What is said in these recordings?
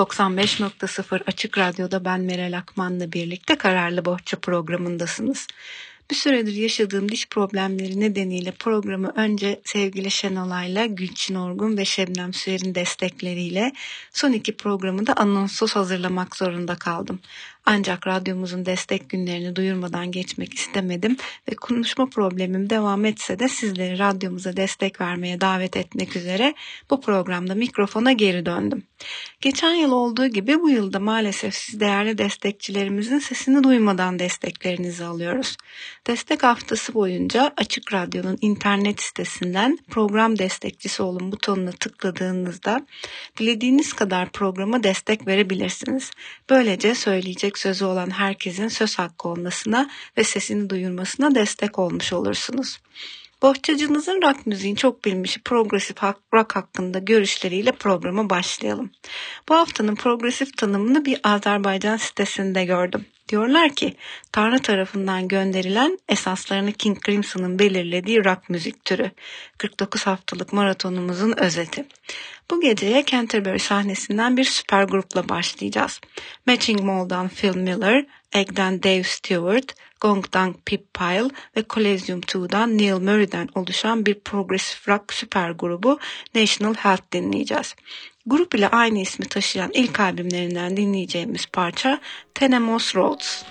95.0 Açık Radyo'da ben Meral Akman'la birlikte Kararlı Bohça programındasınız. Bir süredir yaşadığım diş problemleri nedeniyle programı önce sevgili Şenolay'la Gülçin Orgun ve Şebnem Süer'in destekleriyle son iki programı da anonsuz hazırlamak zorunda kaldım. Ancak radyomuzun destek günlerini duyurmadan geçmek istemedim ve konuşma problemim devam etse de sizleri radyomuza destek vermeye davet etmek üzere bu programda mikrofona geri döndüm. Geçen yıl olduğu gibi bu yılda maalesef siz değerli destekçilerimizin sesini duymadan desteklerinizi alıyoruz. Destek haftası boyunca Açık Radyo'nun internet sitesinden program destekçisi olun butonuna tıkladığınızda dilediğiniz kadar programa destek verebilirsiniz. Böylece söyleyecek sözü olan herkesin söz hakkı olmasına ve sesini duyurmasına destek olmuş olursunuz. Bohçacınızın rock müziğin çok bilmişi progresif rock hakkında görüşleriyle programa başlayalım. Bu haftanın progresif tanımını bir Azerbaycan sitesinde gördüm. Diyorlar ki Tanrı tarafından gönderilen esaslarını King Crimson'ın belirlediği rock müzik türü. 49 haftalık maratonumuzun özeti. Bu geceye Canterbury sahnesinden bir süper grupla başlayacağız. Matching Mall'dan Phil Miller, Egg'den Dave Stewart, Gong'dan Pip Pyle ve Coliseum 2'dan Neil Murray'den oluşan bir progressive rock süper grubu National Health dinleyeceğiz. Grup ile aynı ismi taşıyan ilk albümlerinden dinleyeceğimiz parça Tenemos Roads.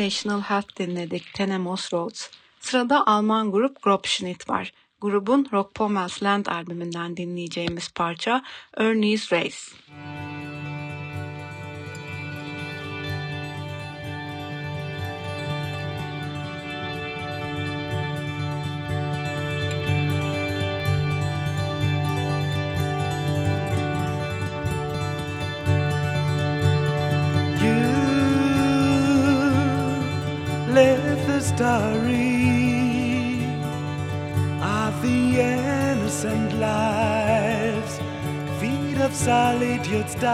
National Health dinledik Tenemos Roads. Sırada Alman grup Grobschnitt var. Grubun Rock Pommels Land albümünden dinleyeceğimiz parça Ernie's Race. Of solitude stars,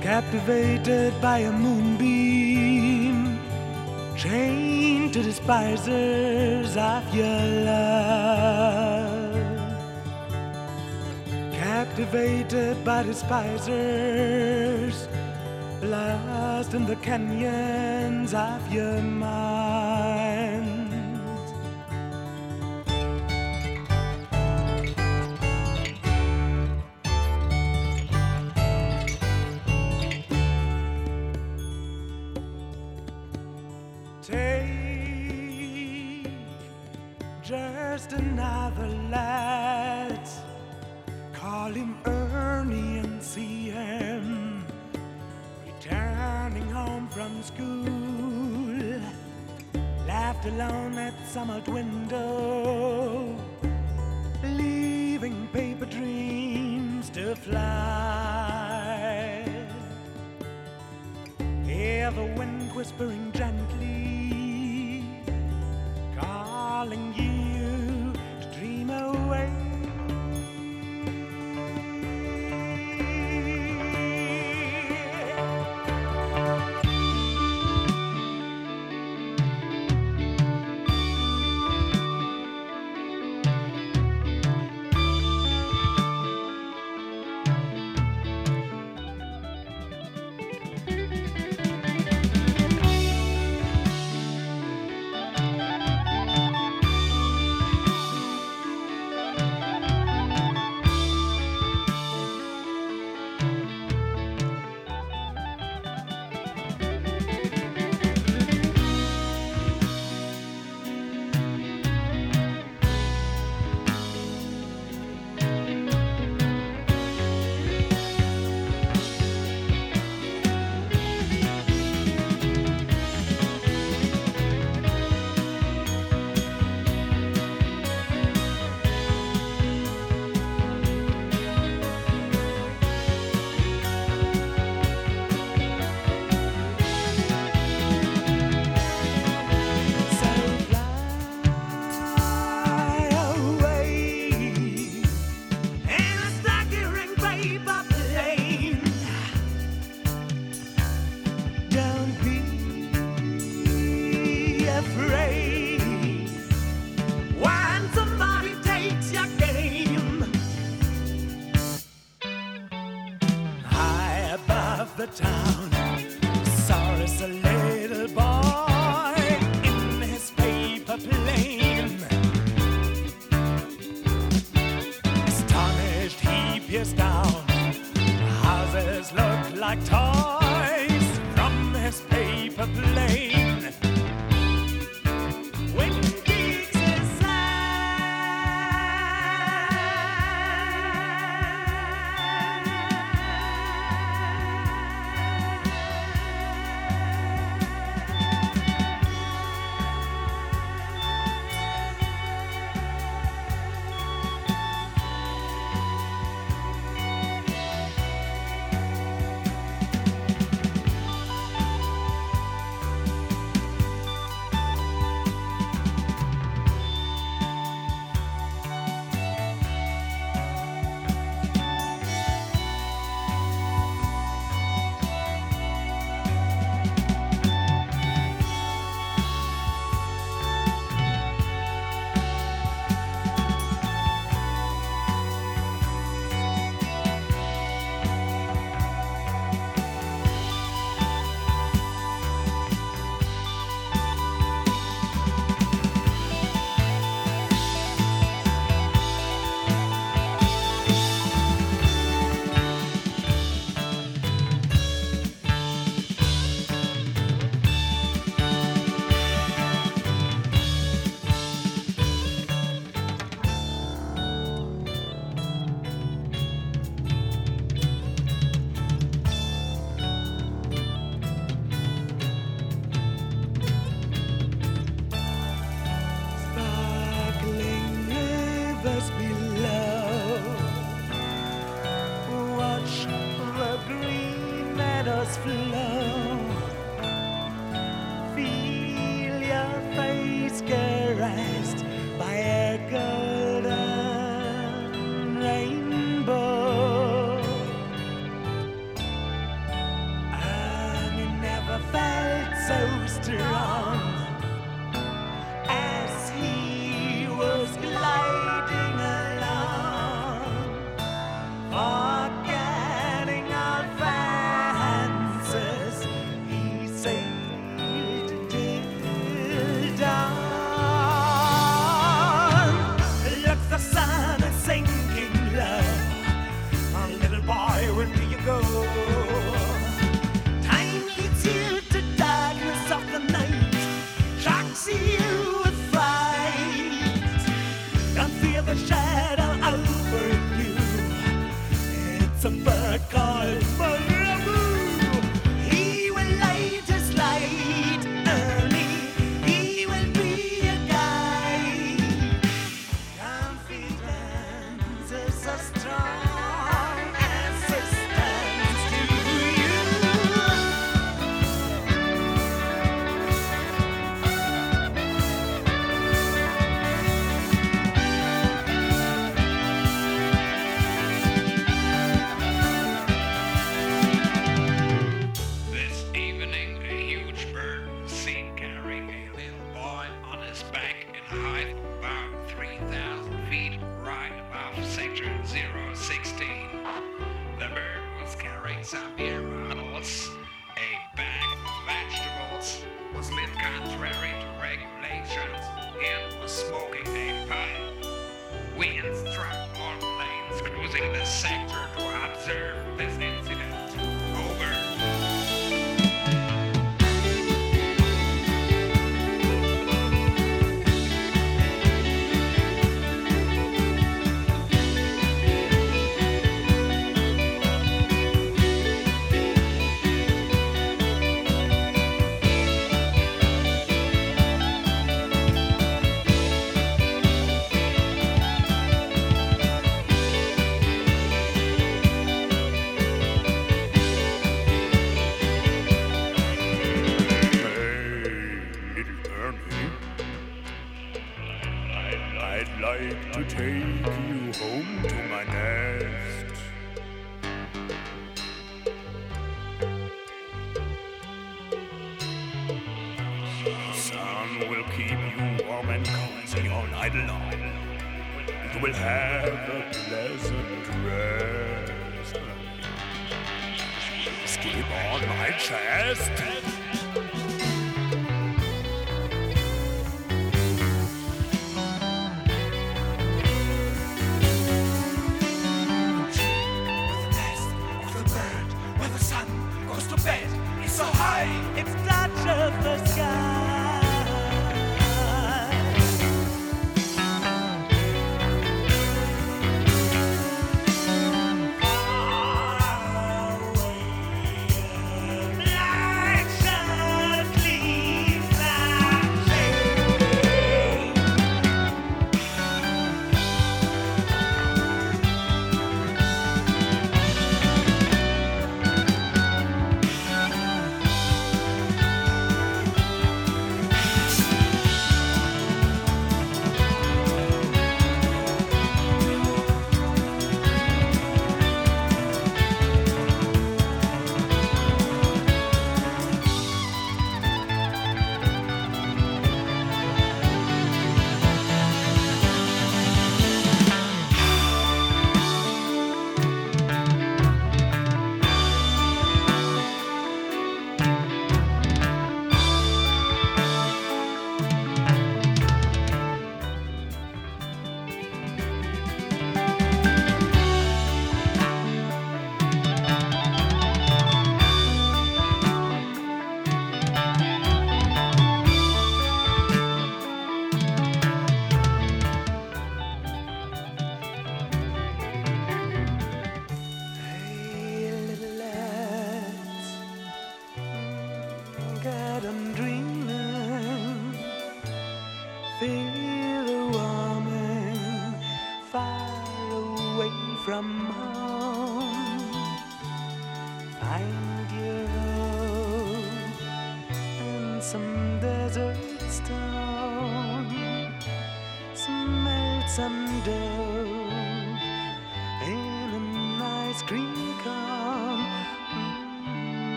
captivated by a moonbeam, chained to the despisers of your love, captivated by the despisers lost in the canyons of your mind. Lad, call him Ernie and see him Returning home from school, laughed alone at some old window, leaving paper dreams to fly. Hear the wind whispering gently, calling you We instruct all planes cruising the sector to observe this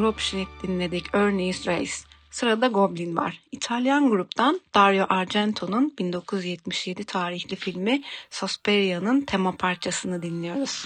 Corruption dinledik. Ernie's Race. Sırada Goblin var. İtalyan gruptan Dario Argento'nun 1977 tarihli filmi Susperia'nın tema parçasını dinliyoruz.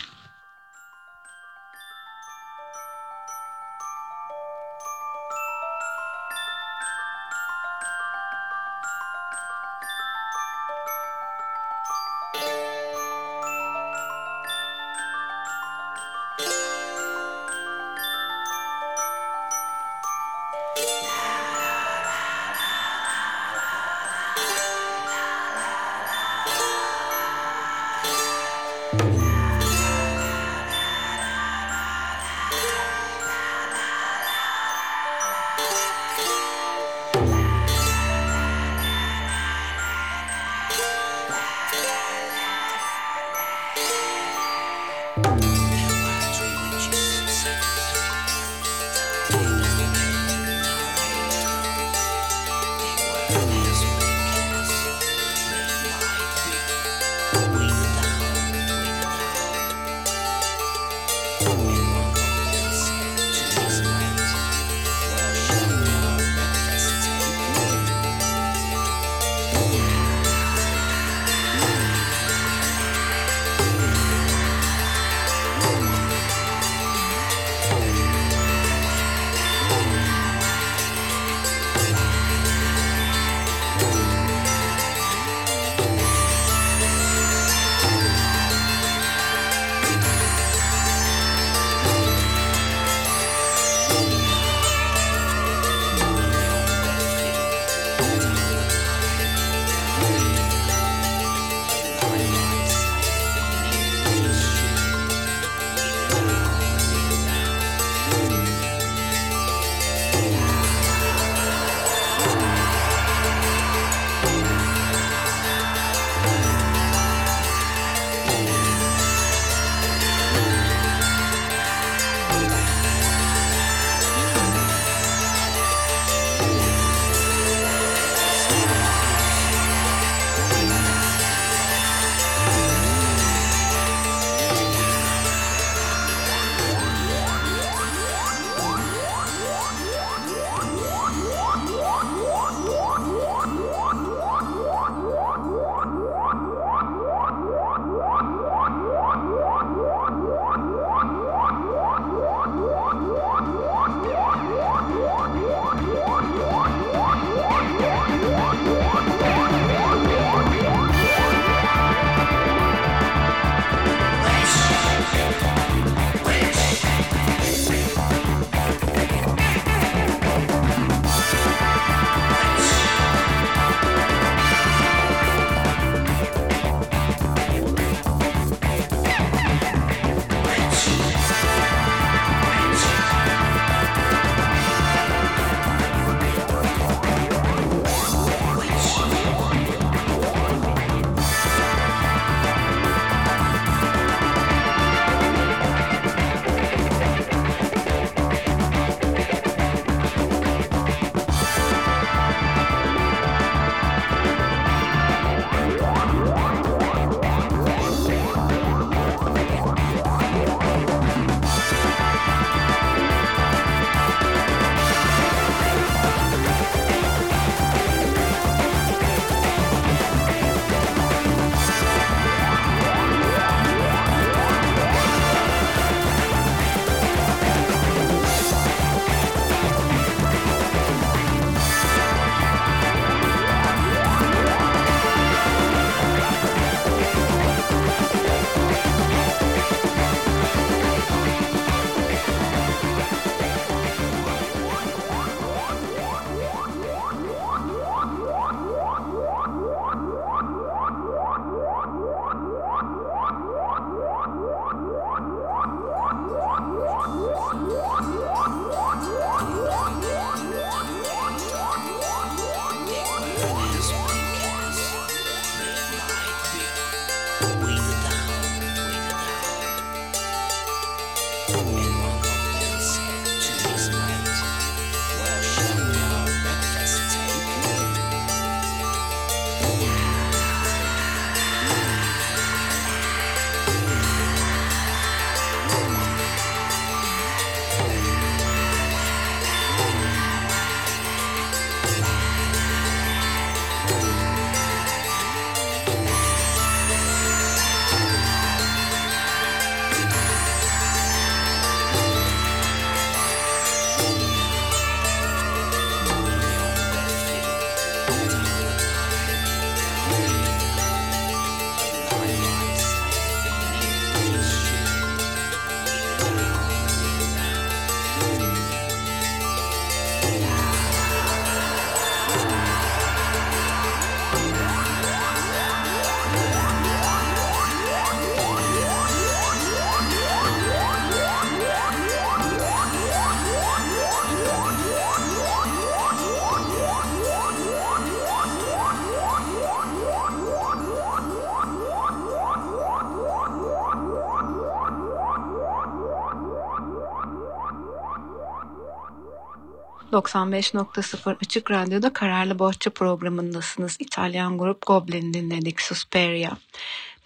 95.0 Açık Radyo'da Kararlı Bohça programındasınız. İtalyan grup Goblin'i dinledik Susperia.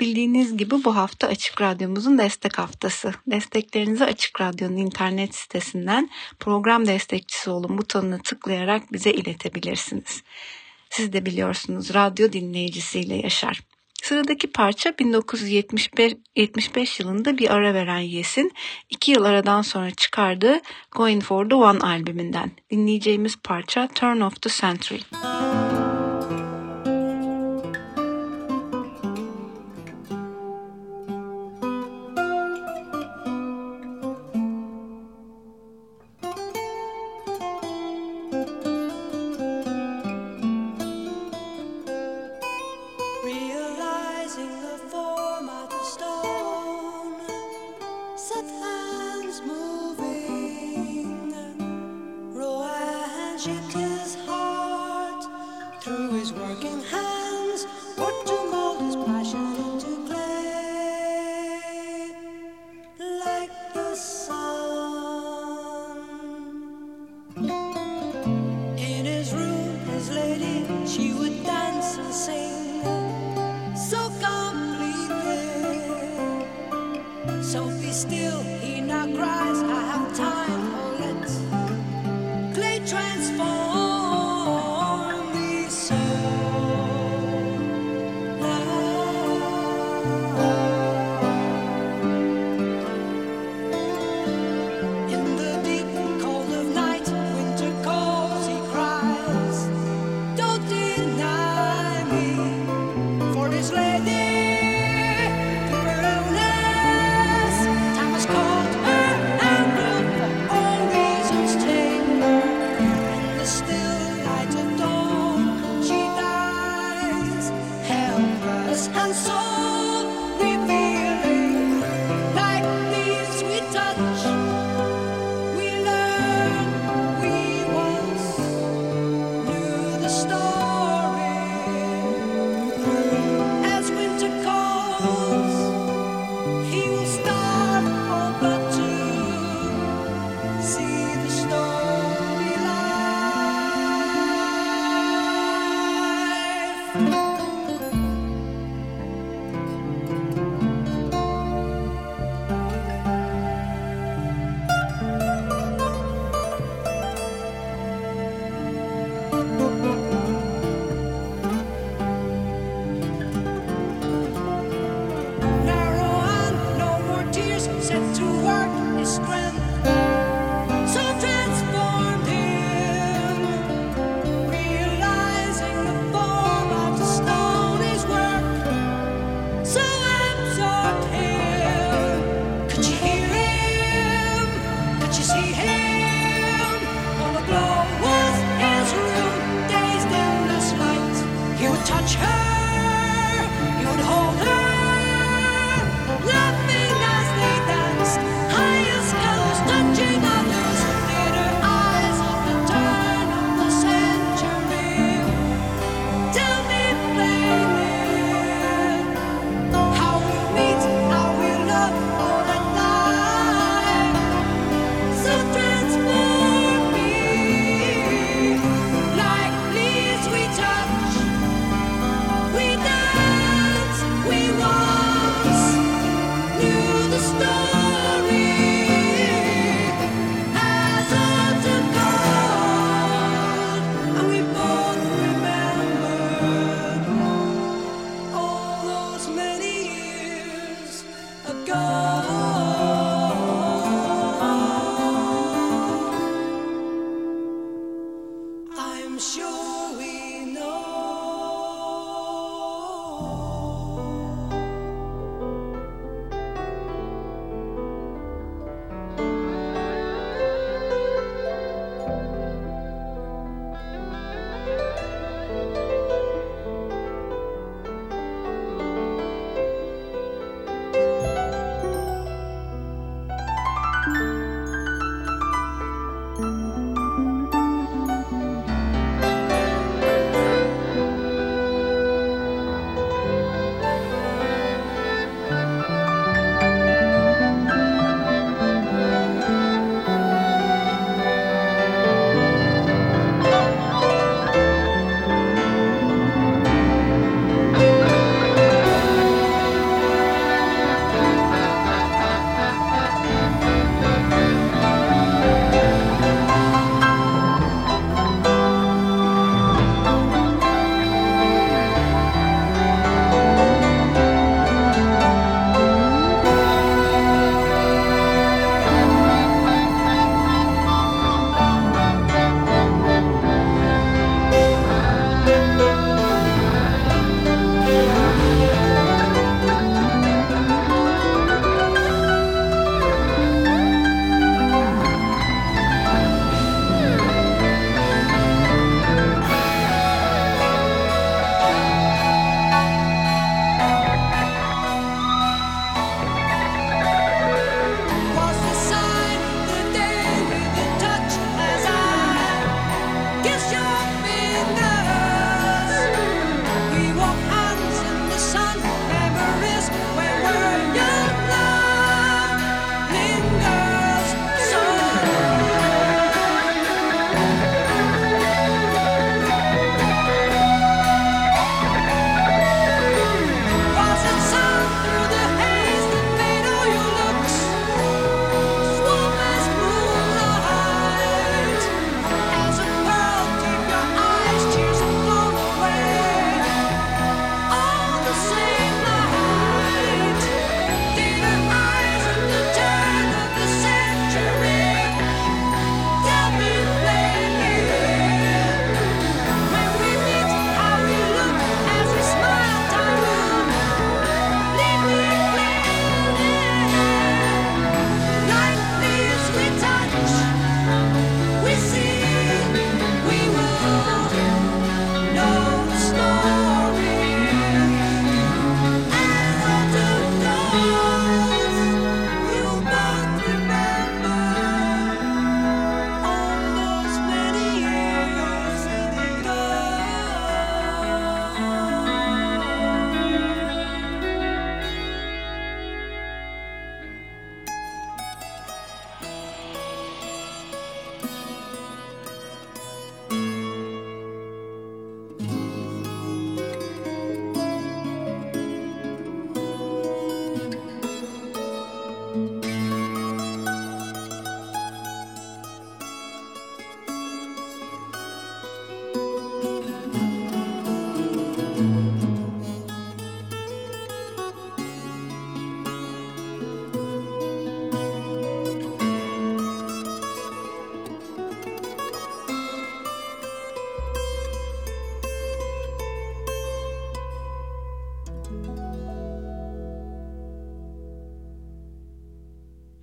Bildiğiniz gibi bu hafta Açık Radyomuzun destek haftası. Desteklerinizi Açık Radyo'nun internet sitesinden program destekçisi olun butonuna tıklayarak bize iletebilirsiniz. Siz de biliyorsunuz radyo dinleyicisiyle yaşar. Sıradaki parça 1975 75 yılında bir ara veren Yes'in iki yıl aradan sonra çıkardığı Going for the One albümünden. Dinleyeceğimiz parça Turn of the Century. Müzik she was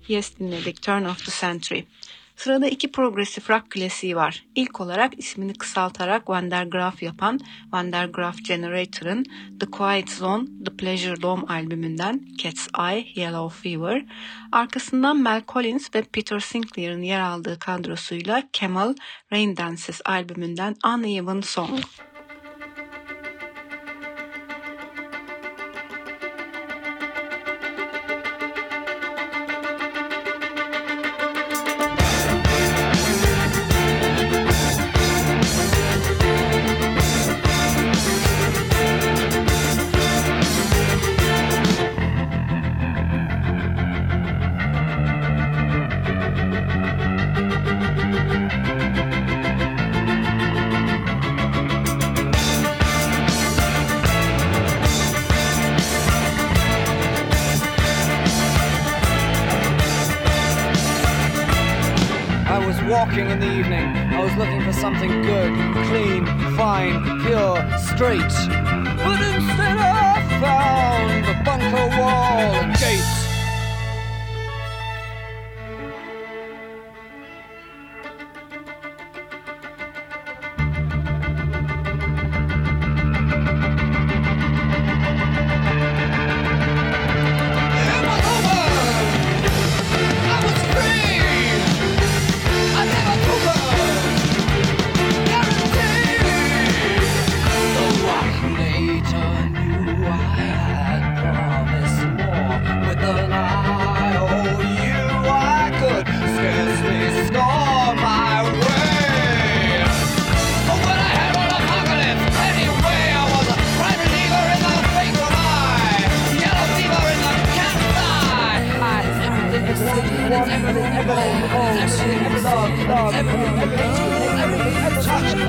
Yes dinledik Turn of the Century. Sırada iki progresif rock klasiği var. İlk olarak ismini kısaltarak Van der Graaf yapan Van der Graaf Generator'ın The Quiet Zone, The Pleasure Dome albümünden Cat's Eye, Yellow Fever, arkasından Mel Collins ve Peter Sinclair'ın yer aldığı kadrosuyla Camel, Rain Dances albümünden Uneven Song.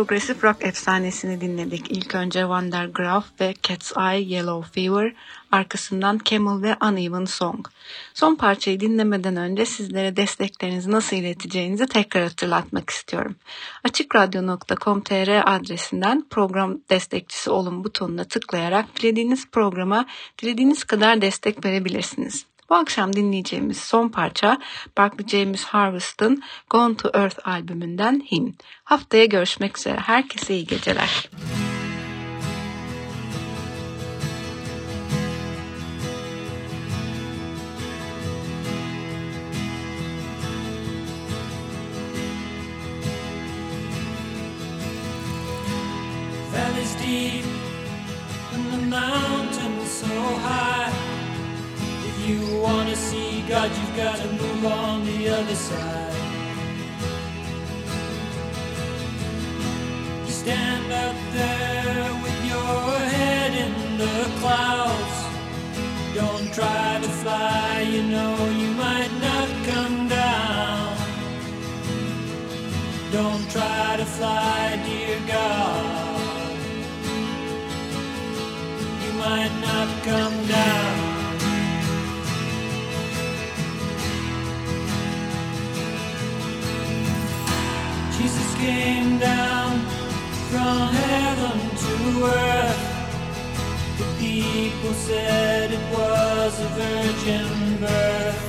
progresif rock efsanesini dinledik. İlk önce Van Graaf ve Cat's Eye Yellow Fever, arkasından Camel ve Uneven Song. Son parçayı dinlemeden önce sizlere desteklerinizi nasıl ileteceğinizi tekrar hatırlatmak istiyorum. Açıkradyo.com.tr adresinden program destekçisi olun butonuna tıklayarak dilediğiniz programa dilediğiniz kadar destek verebilirsiniz. Bu akşam dinleyeceğimiz son parça Barkley James Harvest'ın Gone to Earth albümünden Him. Haftaya görüşmek üzere. Herkese iyi geceler. God, you've gotta move on the other side. You stand up there with your head in the clouds. Don't try to fly, you know you might not come down. Don't try to fly, dear God. You might not come down. Jesus came down from heaven to earth. The people said it was a virgin birth.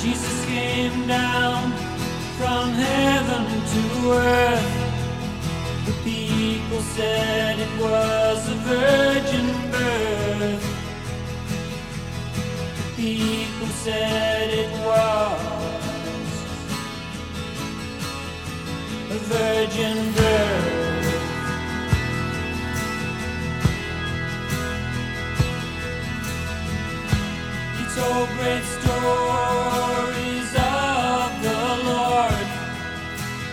Jesus came down from heaven to earth. The people said it was a virgin birth. The people said it was virgin birth. He told great stories of the Lord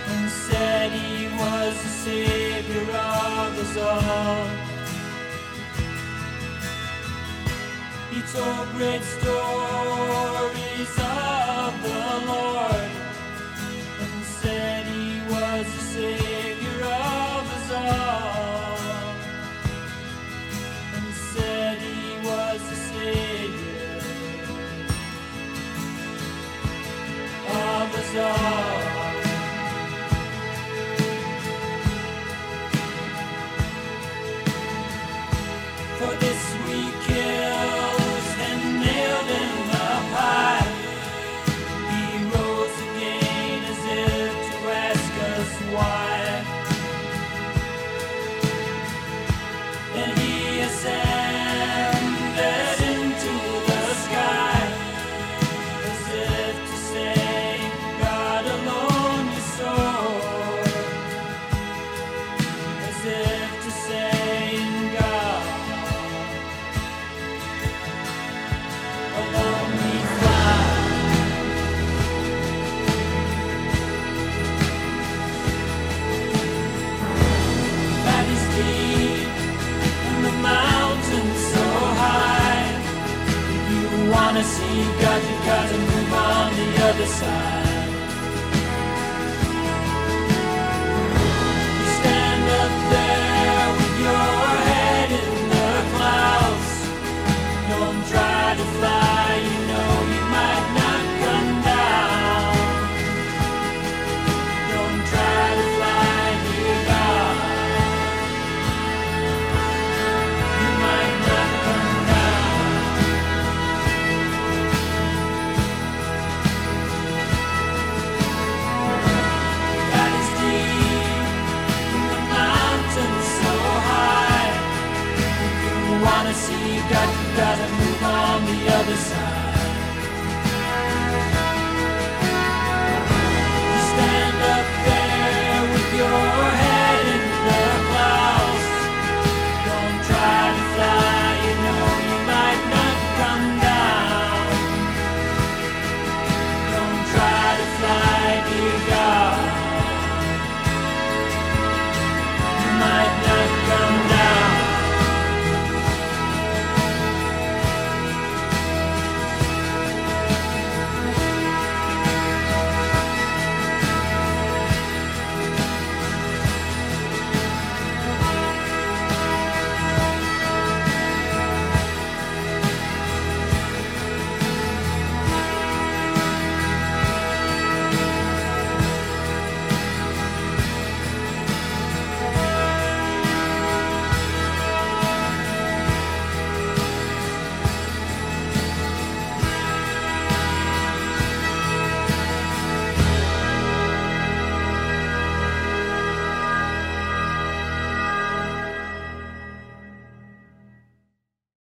and said he was the Savior of us all. He told great side.